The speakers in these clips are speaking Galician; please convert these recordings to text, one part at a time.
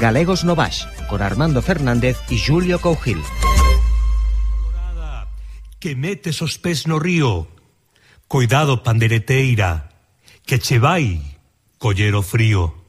Galegos no Baix, con Armando Fernández e Julio Cougil. Que metes os pés no río, cuidado pandereteira, que che vai coller o frío.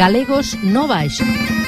Galegos no Baixo.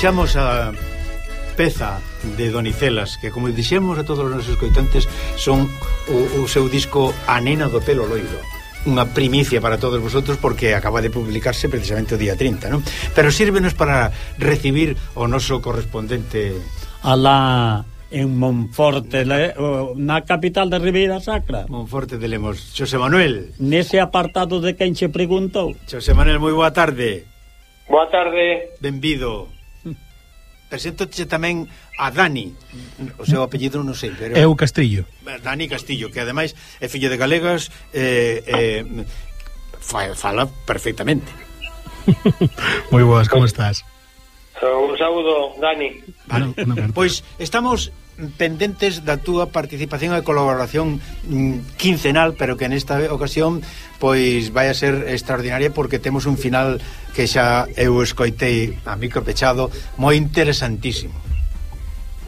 deixamos a peza de Donicelas que como dixemos a todos os nosos coitantes son o, o seu disco A nena do pelo loiro unha primicia para todos vosotros porque acaba de publicarse precisamente o día 30 non? pero sírvenos para recibir o noso correspondente Alá en Monforte, na capital de Ribeira Sacra. Monforte de Lemos. Xosé Manuel. Nese apartado de quen che preguntou. Xosé Manuel, moi boa tarde. Boa tarde. Benvido. Preséntoche tamén a Dani, o seu apellido non sei, pero... É o Castillo. Eh, Dani Castillo, que ademais é fillo de galegas, eh, eh, fala perfectamente. Moi boas, como estás? Un saúdo, Dani. Vale. Pois estamos pendentes da túa participación e colaboración mm, quincenal, pero que nesta ocasión pois vai a ser extraordinaria porque temos un final que xa eu escoitei a micro pechado moi interesantísimo.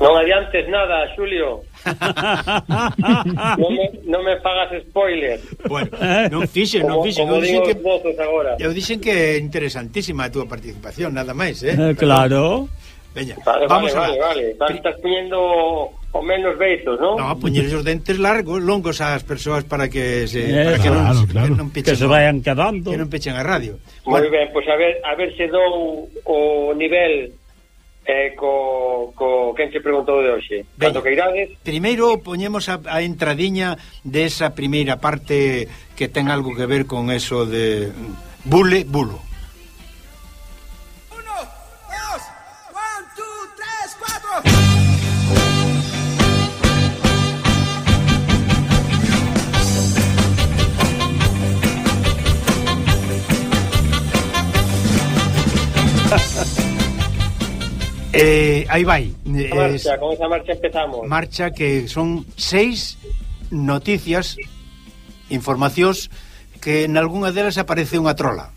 Non adiantes nada, Xulio. non, me, non me fagas spoiler. Bueno, non fixe, non fixe. Como, como dixen que, agora. Eu dixen que é interesantísima a túa participación, nada máis, eh? eh claro. Pero... Veña, vale, vamos vale, a ver. Vale, vale, estás poñendo o menos beizos, non? No, poñer os dentes largos, longos ás persoas para que se eh, para que claro, non, claro. Que non pechen, que se vayan quedando. Que non pechen a radio. Moi bueno. ben, pois pues a ver, a ver se dou o nivel eh, co, co quen se preguntou de hoxe. Cando que irades? Primeiro poñemos a, a entradiña desa primeira parte que ten algo que ver con eso de bule, bulo. eh, aí vai. Eh, marcha, con esa marcha empezamos. Marcha que son seis noticias, informacións que en algunha delas aparece unha trola.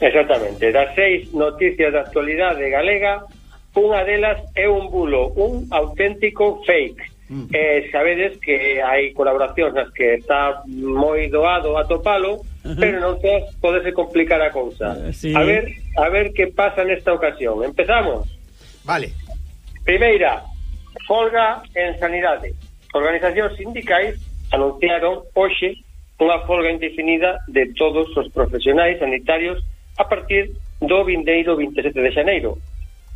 Exactamente, das seis noticias de actualidade galega, unha delas é un bulo, un auténtico fake. Mm. Eh, sabedes que hai colaboracións nas que está moi doado a topalo, uh -huh. pero non todas podese complicar a cousa. Uh, sí. A ver, a ver que pasa nesta ocasión. Empezamos. Vale. Primeira, folga en sanidade. Organizacións sindicais anunciaron hoxe unha folga indefinida de todos os profesionais sanitarios a partir do vindeiro 27 de xaneiro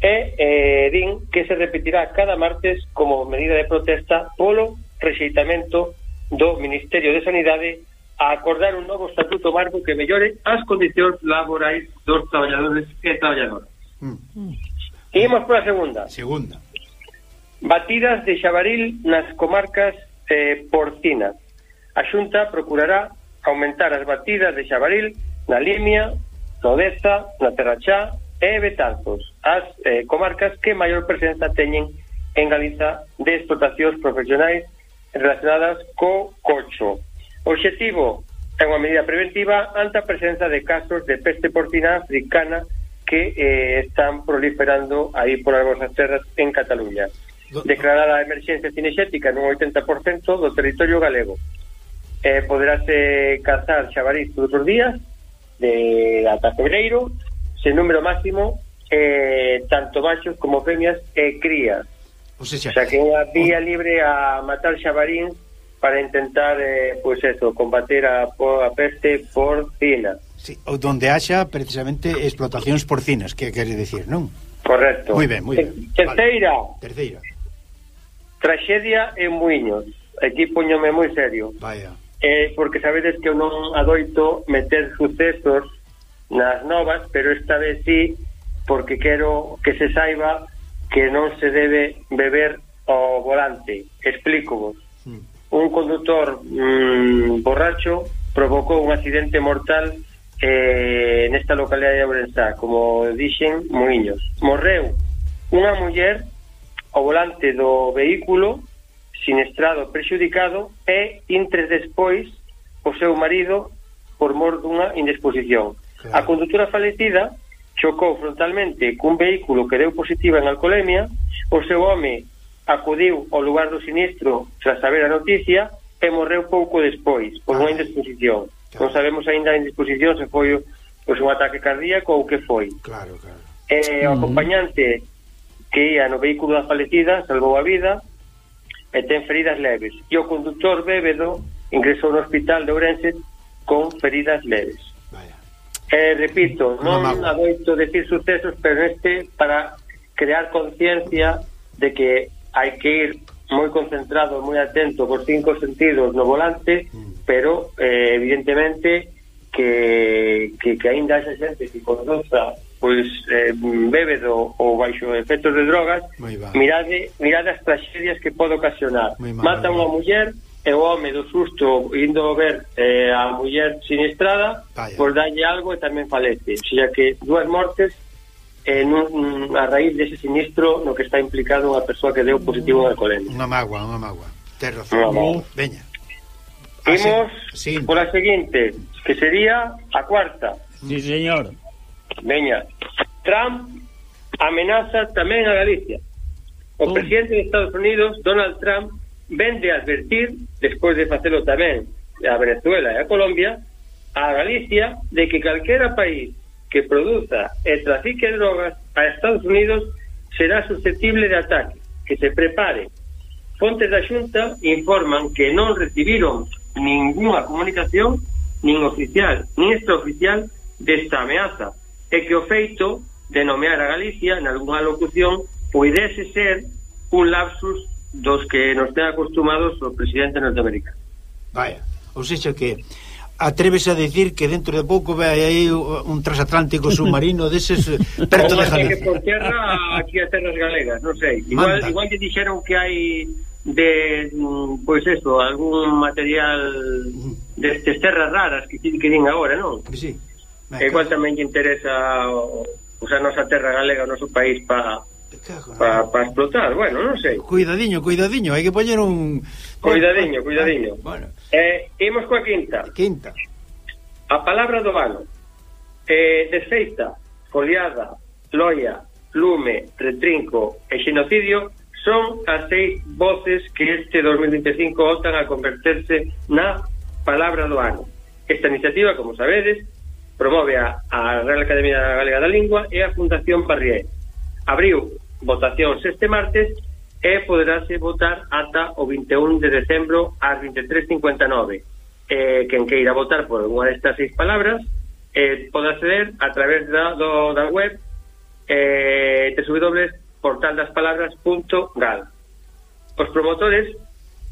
e eh, din que se repetirá cada martes como medida de protesta polo rexeitamento do Ministerio de Sanidade a acordar un novo estatuto marco que mellore as condicións laborais dos traballadores e traballadoras. Mm. Seguimos pola segunda. Segunda. Batidas de xabaril nas comarcas eh, porcinas. A Xunta procurará aumentar as batidas de xabaril na Limia, no Deza, na Terrachá e Betanzos, as eh, comarcas que maior presenza teñen en Galiza de explotacións profesionais relacionadas co cocho. O objetivo é unha medida preventiva ante a presenza de casos de peste porcina africana que eh, están proliferando aí por as vosas terras en Cataluña. Declarada a emerxencia cinexética nun 80% do territorio galego. Eh, poderase cazar xabarís todos os días de ata febreiro, sen número máximo eh, tanto machos como femias e eh, crías. O sea, o sea que é a vía libre a matar xabarín para intentar eh, pues eso, combater a, a peste porcina. Sí, ou donde haxa precisamente explotacións porcinas, que quere decir, non? Correcto. Moi ben, moi ben. Terceira. Vale. Terceira. Traxedia en Muiños. Aquí poñome moi serio. Vaya. Eh, porque sabedes que eu non adoito meter sucesos nas novas, pero esta vez sí, porque quero que se saiba que non se debe beber o volante. Explico vos un conductor mm, borracho provocou un accidente mortal eh, nesta localidade de Ourensá, como dixen, Moinhos. Morreu unha muller ao volante do vehículo sinestrado prexudicado e intres despois o seu marido por mor dunha indisposición. Claro. A conductora falecida chocou frontalmente cun vehículo que deu positiva en alcolemia, o seu home acudiu ao lugar do sinistro tras saber a noticia e morreu pouco despois, por unha ah. indisposición. Claro. Non sabemos aínda a indisposición se foi pois, un ataque cardíaco ou que foi. Claro, claro. E, o acompañante que ia no vehículo da falecida salvou a vida e ten feridas leves. E o conductor bébedo ingresou no hospital de Ourense con feridas leves. Vaya. Eh, repito, non adoito decir sucesos, pero este para crear conciencia de que hai que ir moi concentrado, moi atento por cinco sentidos no volante, mm. pero eh, evidentemente que, que, que ainda haxa xente que conduza pois eh, bebe do ou baixo efectos de drogas, mirade, mirade as tragedias que pode ocasionar. Mal, Mata unha muller e o home do susto indo ver eh, a muller sinistrada Vaya. por dalle algo e tamén falece. O sea que dúas mortes eh, nun, a raíz dese sinistro no que está implicado unha persoa que deu positivo en alcoholemia. Unha magua, unha magua. Ter razón. Una. Veña. Imos ah, sí. pola seguinte, que sería a cuarta. Sí, señor. Veña. Trump amenaza tamén a Galicia. O presidente de Estados Unidos, Donald Trump, vende advertir, despois de facelo tamén a Venezuela e a Colombia, a Galicia de que calquera país que produza e trafique drogas a Estados Unidos será susceptible de ataque. Que se prepare. Fontes da Xunta informan que non recibiron ninguna comunicación nin oficial, nin extraoficial desta ameaza e que o feito de nomear a Galicia en algunha locución poidese ser un lapsus dos que nos ten acostumados o presidente norteamericano. Vaya, ou seja que atreves a decir que dentro de pouco vai aí un transatlántico submarino deses eh, perto de Galicia. Que por terra aquí a terras galegas, non sei. Igual, Manda. igual que dixeron que hai de mm, pois pues eso, algún material destes terras raras que que din agora, non? Que sí. Que igual tamén que interesa o, o sea, nosa terra galega, o noso país para para pa explotar, bueno, non sei. Cuidadiño, cuidadiño, hai que poñer un Cuidadiño, cuidadiño. Bueno, Eh, imos coa quinta. Quinta. A palabra do ano. Eh, desfeita, foliada, loia, lume, retrinco e xenocidio son as seis voces que este 2025 optan a converterse na palabra do ano. Esta iniciativa, como sabedes, promove a, a Real Academia Galega da Lingua e a Fundación Parrié. Abriu votacións este martes e poderase votar ata o 21 de decembro ás 23.59. Eh, quen queira votar por unha destas seis palabras eh, pode acceder a través da, do, da web eh, www.portaldaspalabras.gal. Os promotores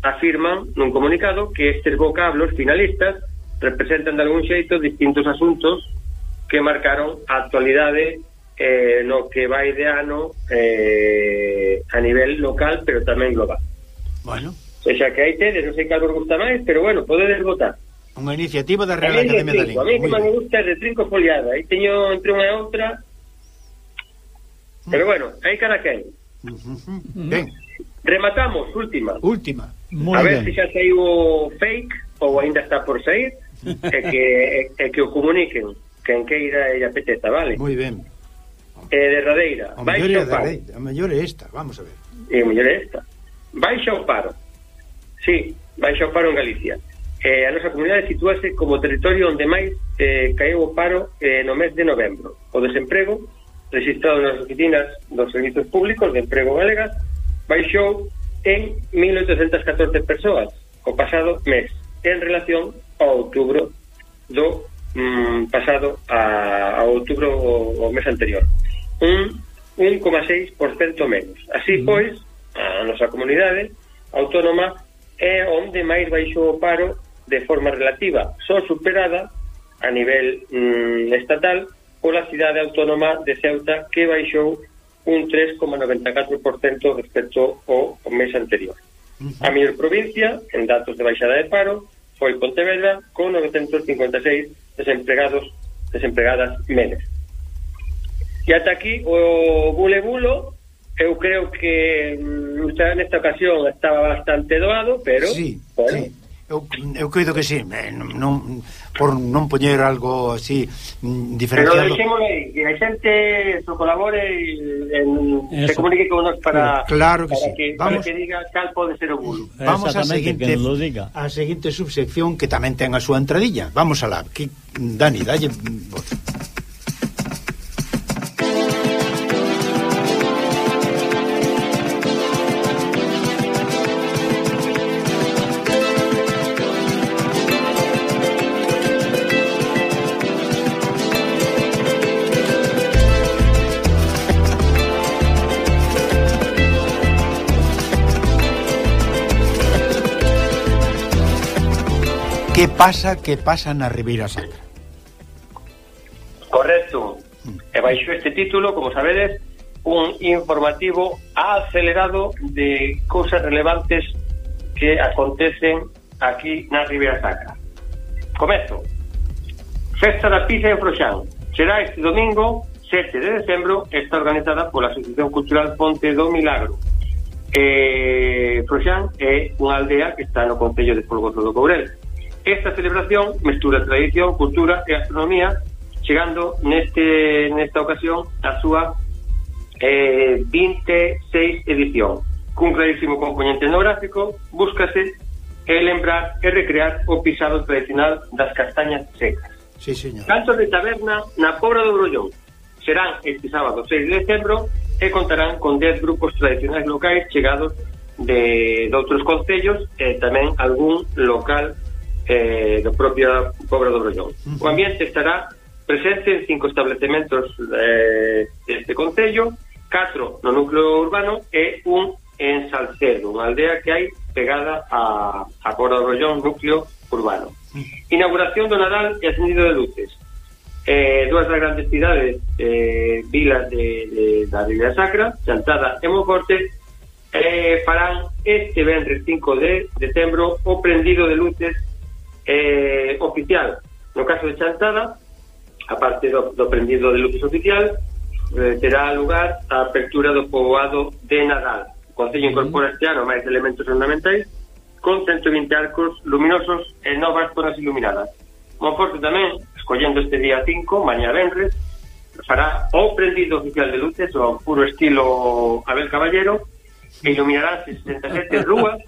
afirman nun comunicado que estes vocablos finalistas representan de algún xeito distintos asuntos que marcaron a actualidade eh, no que vai de ano eh, a nivel local pero tamén global. Bueno, O sea que aí tedes, non sei cal vos gusta máis, pero bueno, podedes votar. unha iniciativa da A Real Academia da Lingua. a mí que máis me gusta é retrinco foliada. Aí teño entre unha e outra. Pero bueno, aí. Ujú. Ben, Rematamos, última. última. Muy a ver ben. se xa saiu o fake ou aínda está por sair e que, e que o comuniquen quen queira e apeteza, vale? Moi ben. eh, derradeira. A mellor é derradeira, a mellor é esta, vamos a ver. Eh, e a mellor é esta. Baixa o paro. Sí, baixa o paro en Galicia. Eh, a nosa comunidade sitúase como territorio onde máis eh, caeu o paro eh, no mes de novembro. O desemprego, registrado nas oficinas dos servizos públicos de emprego galegas, baixou en 1.814 persoas o pasado mes en relación ao outubro do mm, pasado a, a outubro o, o mes anterior un 1,6% menos. Así pois, a nosa comunidade autónoma é onde máis baixou o paro de forma relativa, só superada a nivel mm, estatal pola cidade autónoma de Ceuta que baixou un 3,94% respecto ao mes anterior. A mellor provincia, en datos de baixada de paro, foi Pontevedra con 956 desempregados desempregadas menos. E ata aquí o bule bulo, eu creo que mm, nesta ocasión estaba bastante doado, pero... Sí, bueno, sí. Eu, eu creo que sí, eh, non, non, por non poñer algo así diferenciado. Pero deixemos que a xente so colabore en, Eso. se comunique con nos para, claro que para, sí. que, Vamos, para que diga cal pode ser o bulo. Vamos a seguinte, a seguinte subsección que tamén ten a súa entradilla. Vamos a la. Que, Dani, dalle voz. Que pasa, que pasa na Ribeira Sacra? Correcto. Mm. E baixo este título, como sabedes, un informativo acelerado de cousas relevantes que acontecen aquí na Ribeira Sacra. Comezo. Festa da Pizza en Froxán. Será este domingo, 7 de decembro, está organizada pola Asociación Cultural Ponte do Milagro. Eh, Froxán é unha aldea que está no Concello de Folgoso do Courel. Esta celebración mestura tradición, cultura e astronomía chegando neste nesta ocasión a súa eh, 26 edición. Cun clarísimo componente etnográfico, búscase e lembrar e recrear o pisado tradicional das castañas secas. Sí, señor. Cantos de taberna na Pobra do Brollón serán este sábado 6 de decembro e contarán con 10 grupos tradicionais locais chegados de, de outros concellos e tamén algún local eh, do propia Pobra do Brollón. Uh -huh. O ambiente estará presente en cinco establecementos eh, deste Concello, catro no núcleo urbano e un en Salcedo, unha aldea que hai pegada a, a Pobra do Brollón, núcleo urbano. Inauguración do Nadal e ascendido de luces. Eh, dúas das grandes cidades eh, vilas de, de, da Ribeira Sacra, Chantada e Monforte, eh, farán este vendres 5 de decembro o prendido de luces eh, oficial no caso de chantada aparte do, do prendido de luces oficial eh, terá lugar a apertura do poboado de Nadal. O Concello incorpora este ano máis elementos ornamentais con 120 arcos luminosos e novas zonas iluminadas. Monforte tamén, escollendo este día 5 mañá Benres fará o prendido oficial de luces ao puro estilo Abel Caballero que iluminarán 67 rúas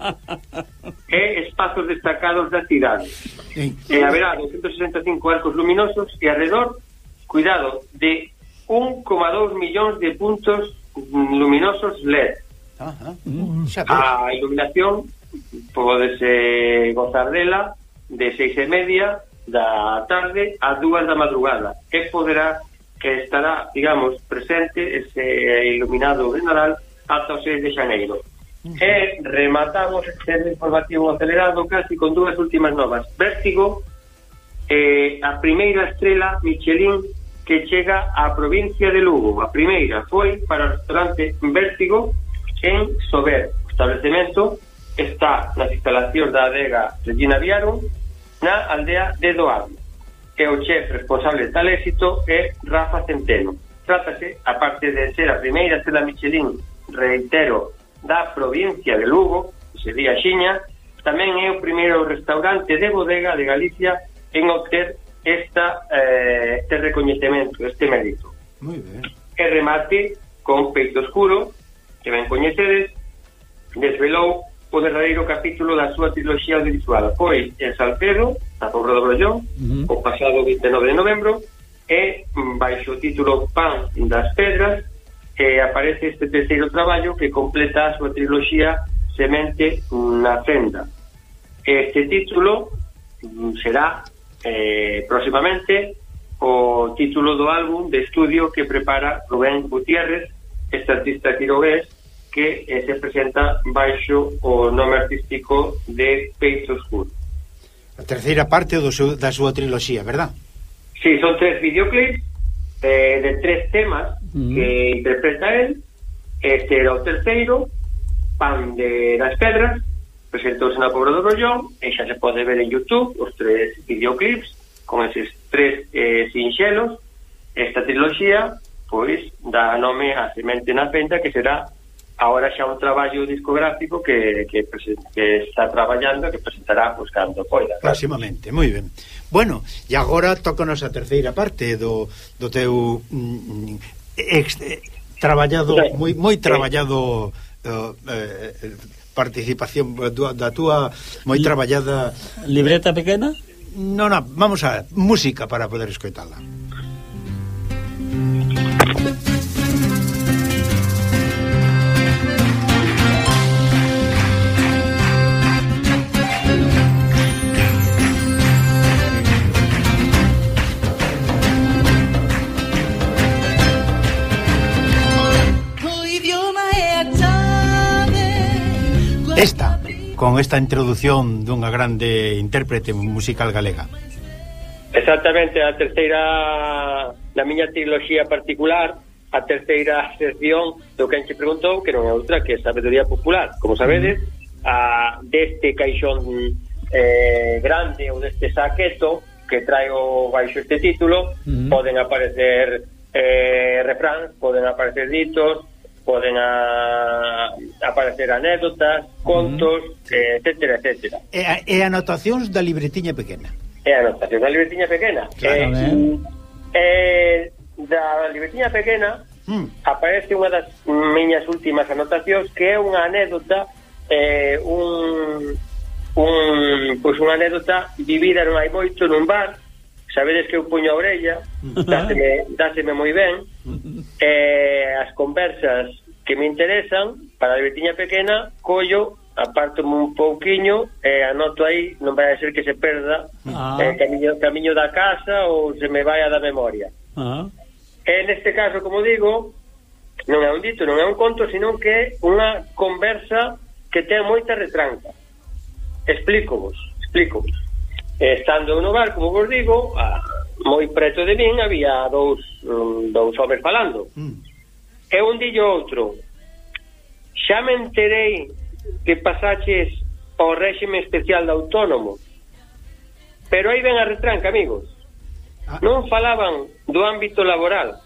e espazos destacados da cidade. E haberá 265 arcos luminosos e alrededor, cuidado, de 1,2 millóns de puntos luminosos LED. Ajá. Mm. A iluminación podese gozar dela de seis e media da tarde a dúas da madrugada e poderá que estará, digamos, presente ese iluminado general ata o 6 de xaneiro. Uh -huh. E rematamos este informativo acelerado casi con dúas últimas novas. Vértigo, eh, a primeira estrela Michelin que chega á provincia de Lugo. A primeira foi para o restaurante Vértigo en Sober. O establecemento está nas instalacións da adega Regina Viaro na aldea de Doado. E o chef responsable tal éxito é Rafa Centeno. Trátase, aparte de ser a primeira estrela Michelin reitero, da provincia de Lugo, que sería Xiña, tamén é o primeiro restaurante de bodega de Galicia en obter esta, eh, este recoñecemento, este mérito. Muy ben. E remate con Peito Escuro, que ben coñecedes, desvelou o derradeiro capítulo da súa triloxía audiovisual. Foi en Salcedo, na Pobra do Brollón, uh -huh. o pasado 29 de novembro, e mm, baixo o título Pan das Pedras, que aparece este terceiro traballo que completa a súa triloxía Semente na Fenda. Este título mm, será eh, próximamente o título do álbum de estudio que prepara Rubén Gutiérrez, este artista quirogués, que eh, se presenta baixo o nome artístico de Peito Oscuro. A terceira parte do seu, da súa triloxía, verdad? Sí, son tres videoclips eh, de tres temas mm. que interpreta él este era o terceiro Pan de das Pedras presentouse na Pobra do Rollón e xa se pode ver en Youtube os tres videoclips con eses tres eh, sinxelos esta triloxía pois dá nome a Semente na Fenda que será agora xa un traballo discográfico que, que, que está traballando que presentará buscando cando poida próximamente, moi ben bueno, e agora tócanos a terceira parte do, do teu mm, mm ex, eh, traballado sí. moi moi eh, traballado eh, eh, participación da túa moi traballada libreta pequena? Non, non, vamos a música para poder escoitala. Esta, con esta introdución dunha grande intérprete musical galega. Exactamente, a terceira na miña trilogía particular, a terceira sección do que enche preguntou, que non é outra que sabedoría popular, como sabedes, a deste caixón eh, grande ou deste saqueto que traio baixo este título, uh -huh. poden aparecer eh, refráns, poden aparecer ditos, poden a, aparecer anécdotas, contos, uh -huh. eh, etcétera, etcétera. E, e anotacións da libretiña pequena. E anotacións da libretiña pequena. Claro, eh, eh. eh da libretiña pequena mm. aparece unha das miñas últimas anotacións que é unha anécdota eh, un, un, pois unha anécdota vivida non hai moito nun bar sabedes que eu puño a orella, dáseme, dáseme moi ben, eh, as conversas que me interesan, para a Betiña pequena, collo, aparto un pouquiño, e anoto aí, non vai a ser que se perda, ah. eh, camiño, camiño da casa ou se me vai a da memoria. Ah. E neste caso, como digo, non é un dito, non é un conto, senón que é unha conversa que ten moita retranca. Explico vos, explico vos. Estando no bar, como vos digo, a, moi preto de min había dous, um, dous homes falando. Mm. E un dillo outro, xa me enterei que pasaches ao réxime especial de autónomo. Pero aí ven a retranca, amigos. Ah. Non falaban do ámbito laboral,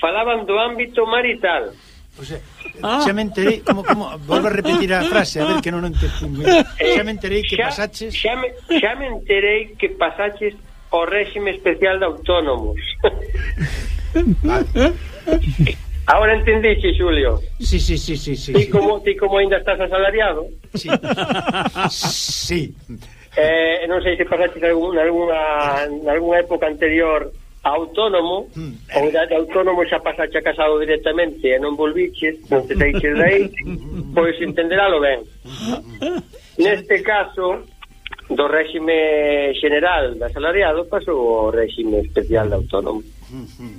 falaban do ámbito marital. O sea, ah. xa me enterei, como, como, volvo a repetir a frase, a ver que non o entendín. Xa eh, me enterei que xa, pasaches... Xa me, xa me enterei que pasaches o réxime especial de autónomos. Vale. Ahora entendiche, Julio. Sí, sí, sí, sí, sí. Ti como, ti como ainda estás asalariado? Sí. sí. Eh, non sei se pasaches algún, alguna, algunha época anterior autónomo, mm. ou de autónomo xa pasaxe a casado directamente e non volviches, non te deixes de aí, pois entenderalo ben. Neste caso, do réxime general de asalariado pasou o réxime especial de autónomo. Hmm.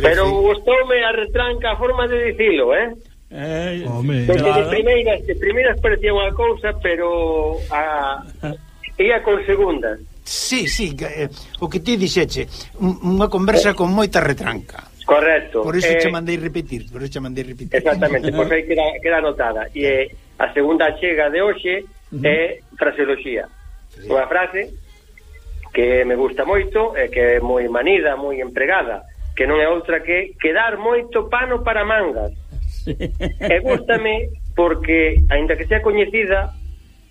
Pero gustoume a retranca a forma de dicilo, eh? Eh, Home, Porque claro. de primeiras, de primeiras parecía unha cousa, pero a, ia con segundas. Sí, sí, eh, o que ti dixeche, unha conversa eh. con moita retranca. Correcto. Por iso eh, che mandei repetir, por iso che mandei repetir. Exactamente, por aí queda, queda anotada. E eh, a segunda chega de hoxe uh -huh. é fraseoloxía. Sí. Unha frase que me gusta moito e que é moi manida, moi empregada, que non é outra que quedar moito pano para mangas. Sí. E gustame porque, aínda que sea coñecida,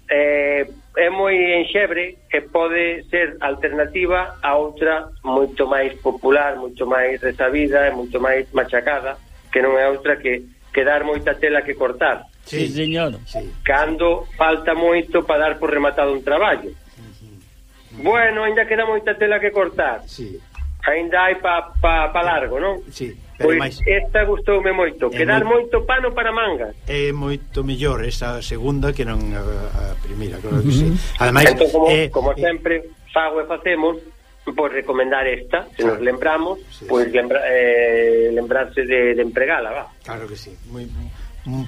eh, é moi enxebre e pode ser alternativa a outra moito máis popular, moito máis resabida e moito máis machacada, que non é outra que, quedar moita tela que cortar. Sí, señor. Sí. Cando falta moito para dar por rematado un traballo. Bueno, ainda queda moita tela que cortar. Sí. Ainda hai pa, pa, pa largo, non? Sí. Pero pois máis... esta gustoume moito, é que dar moi... moito pano para manga. É moito mellor esa segunda que non a, a primeira, claro que uh -huh. sí. Ademais, entón, como, eh, como eh, sempre fago e facemos, pois recomendar esta, se claro. nos lembramos, sí, pois sí. Lembra, eh, lembrarse de, de empregala, va. Claro que sí, moi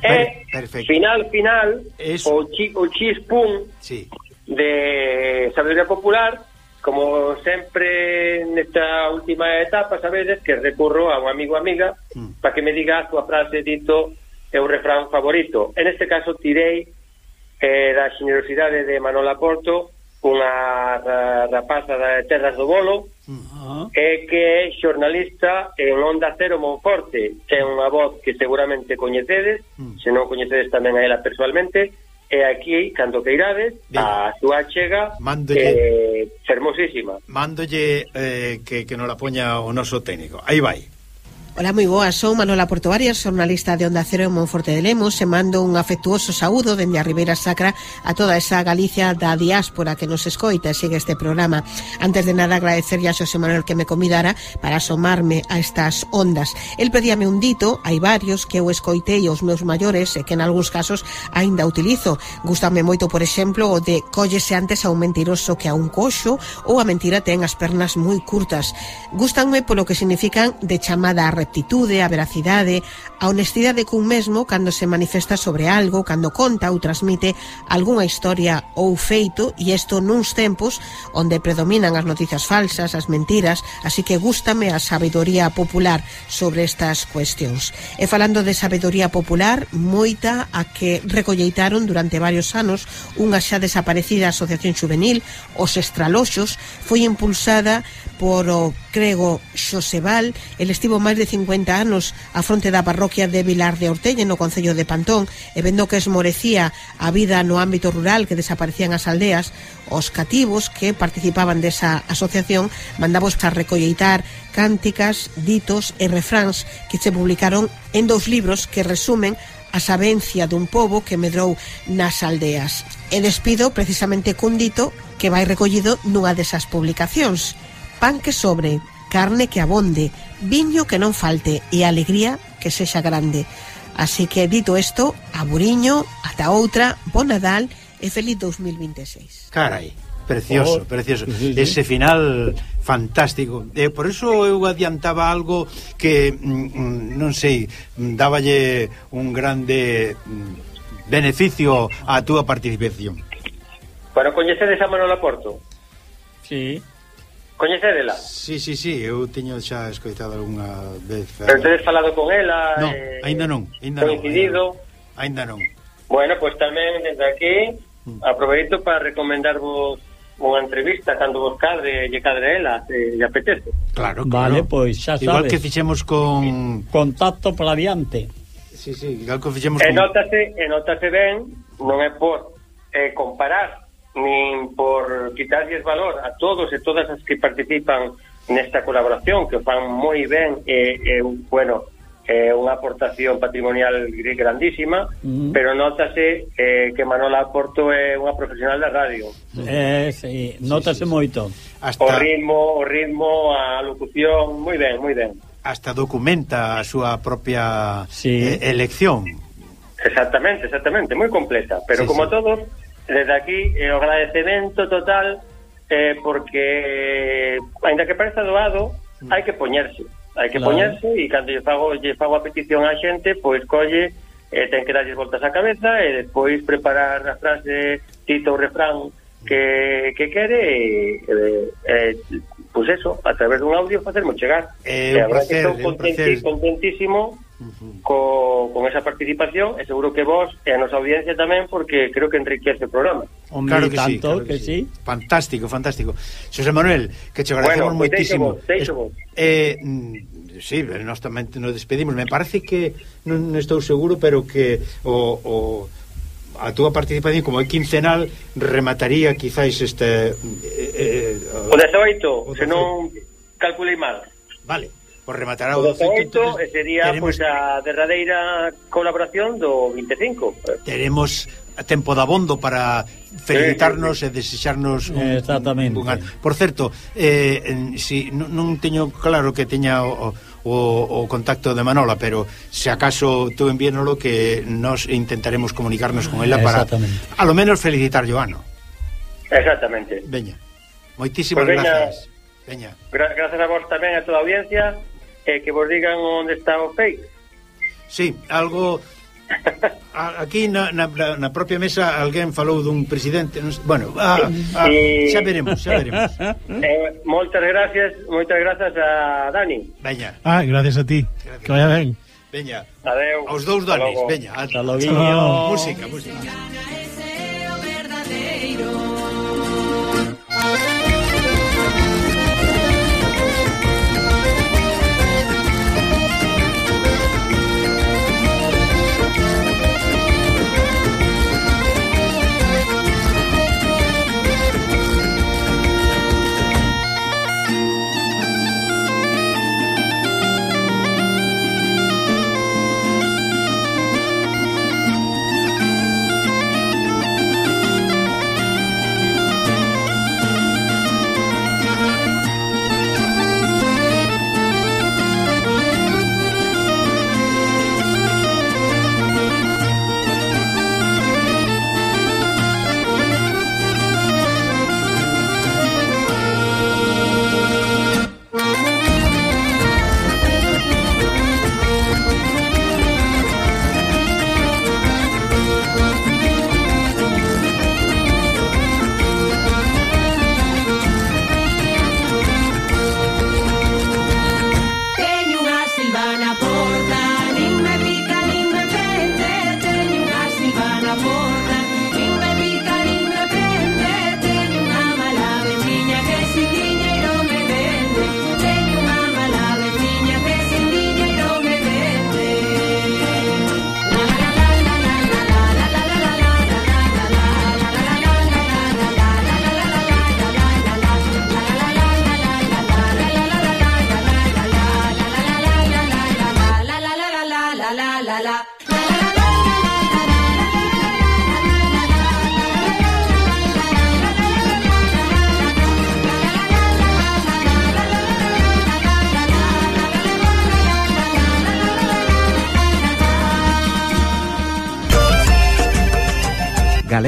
Per, perfecto. Final, final, Eso. o, chi, o chispun sí. de sabiduría popular Como sempre nesta última etapa, sabedes que recurro a un amigo amiga mm. para que me diga a súa frase dito e un refrán favorito. En este caso tirei eh, da xenerosidade de Manola Porto unha rapaza de Terras do Bolo mm. uh -huh. e que é xornalista en Onda Cero Monforte ten unha voz que seguramente coñecedes mm. se non coñecedes tamén a ela personalmente e aquí, cando que irades, a súa chega Mándolle... eh, fermosísima. Mándolle eh, que, que non la poña o noso técnico. Aí vai. Ola, moi boas, son Manola Portoarias, xornalista de Onda Cero en Monforte de Lemos e mando un afectuoso saúdo dende a Ribeira Sacra a toda esa Galicia da diáspora que nos escoita e sigue este programa. Antes de nada, agradecer a Xosé Manuel que me convidara para asomarme a estas ondas. El pedíame un dito, hai varios que eu escoitei aos meus maiores e que en algúns casos aínda utilizo. Gústame moito, por exemplo, o de cóllese antes a un mentiroso que a un coxo ou a mentira ten as pernas moi curtas. Gústanme polo que significan de chamada a rectitude, a veracidade, A honestidade cun mesmo cando se manifesta sobre algo, cando conta ou transmite algunha historia ou feito e isto nuns tempos onde predominan as noticias falsas, as mentiras, así que gústame a sabedoría popular sobre estas cuestións. E falando de sabedoría popular, moita a que recolleitaron durante varios anos unha xa desaparecida asociación juvenil, os Estraloxos, foi impulsada por o crego Xosebal, el estivo máis de 50 anos a fronte da parroquia parroquia de Vilar de Ortelle no Concello de Pantón e vendo que esmorecía a vida no ámbito rural que desaparecían as aldeas, os cativos que participaban desa asociación mandamos a recolleitar cánticas, ditos e refráns que se publicaron en dous libros que resumen a sabencia dun pobo que medrou nas aldeas. E despido precisamente cun dito que vai recollido nunha desas publicacións. Pan que sobre, carne que abonde, viño que non falte e alegría que sexa grande. Así que, dito isto, aburiño, ata outra, bon Nadal e feliz 2026. Carai, precioso, oh, precioso. Sí, sí. Ese final fantástico. Eh, por iso eu adiantaba algo que, mm, mm, non sei, dáballe un grande mm, beneficio á túa participación. Bueno, coñecedes a Manolo Porto? Sí. Coñecedela? Sí, sí, sí, eu teño xa escoitado algunha vez. Pero tedes falado con ela? No, eh, ainda non, ainda coincidido. non. Ainda non. Bueno, pois pues tamén desde aquí mm. aproveito para recomendarvos unha entrevista cando vos cadre lle cadre ela, se lle apetece. Claro, claro. Vale, pois xa sabes. Igual que fixemos con... Contacto para adiante. Sí, sí, igual que fixemos e notase, e notase ben, non é por eh, comparar nin por quitarlles valor a todos e todas as que participan nesta colaboración, que fan moi ben e, e bueno, é unha aportación patrimonial grandísima, uh -huh. pero notase eh, que Manola Porto é unha profesional da radio. Eh, sí, notase sí, sí, moito. Hasta... O ritmo, o ritmo, a locución, moi ben, moi ben. Hasta documenta a súa propia sí. eh, elección. Exactamente, exactamente, moi completa, pero sí, como sí. todos desde aquí eh, o agradecemento total eh, porque eh, ainda que pareza doado mm. hai que poñerse hai que claro. poñerse e cando lle fago, lle fago a petición á xente pois colle eh, ten que darlle voltas á cabeza e despois preparar a frase tito o refrán que, que quere e, eh, eh, pois pues eso, a través dun audio facermo chegar. Eh, e, a verdad que estou contentísimo co, con esa participación e seguro que vos e a nosa audiencia tamén porque creo que enriquece o programa. Hombre, claro que tanto, sí, claro que, que sí. sí. Fantástico, fantástico. Xosé Manuel, que che agradecemos bueno, moitísimo. Pues vos, eh, mm, sí, nós tamén nos despedimos. Me parece que non estou seguro, pero que o, o a túa participación como é quincenal remataría quizáis este eh, eh, eh o 18. se non calculei mal. Vale. Por rematar o 18, e sería teremos, pois, a derradeira colaboración do 25. Teremos tempo de abondo para felicitarnos sí, sí, sí. e desexarnos un, Exactamente. Un, un, por certo, eh, si, non, non teño claro que teña o, o, o contacto de Manola, pero se acaso tú envíenolo que nos intentaremos comunicarnos con ela para a lo menos felicitar Joano. Exactamente. Veña. Moitísimas pues veña, gracias. Veña. Gra gracias a vos tamén a toda a audiencia eh, que vos digan onde está o fake. Sí, algo aquí na, na, na propia mesa alguén falou dun presidente non bueno, ah, ah, xa veremos xa veremos. Eh, moitas gracias moitas gracias a Dani. Veña. Ah, gracias a ti gracias. que vaya ben. Veña. Adeu. aos dous Danis veña Hasta logo música música.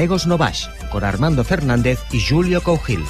Galegos no Baix, con Armando Fernández y Julio Cougil.